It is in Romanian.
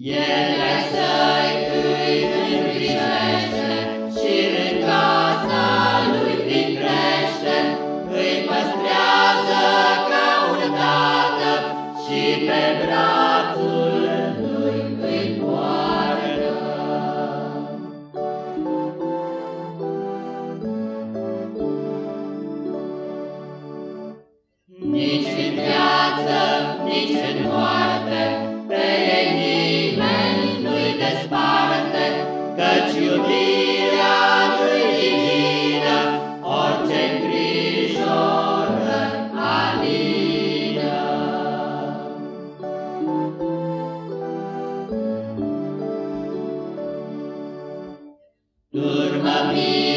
Ele să-i îi îngrijește și în casa lui prin crește, îi păstrează ca un tată și pe brațul lui îi poartă. Nici în viață, nici în moarte, Căci iubirea nu-i linină, bine,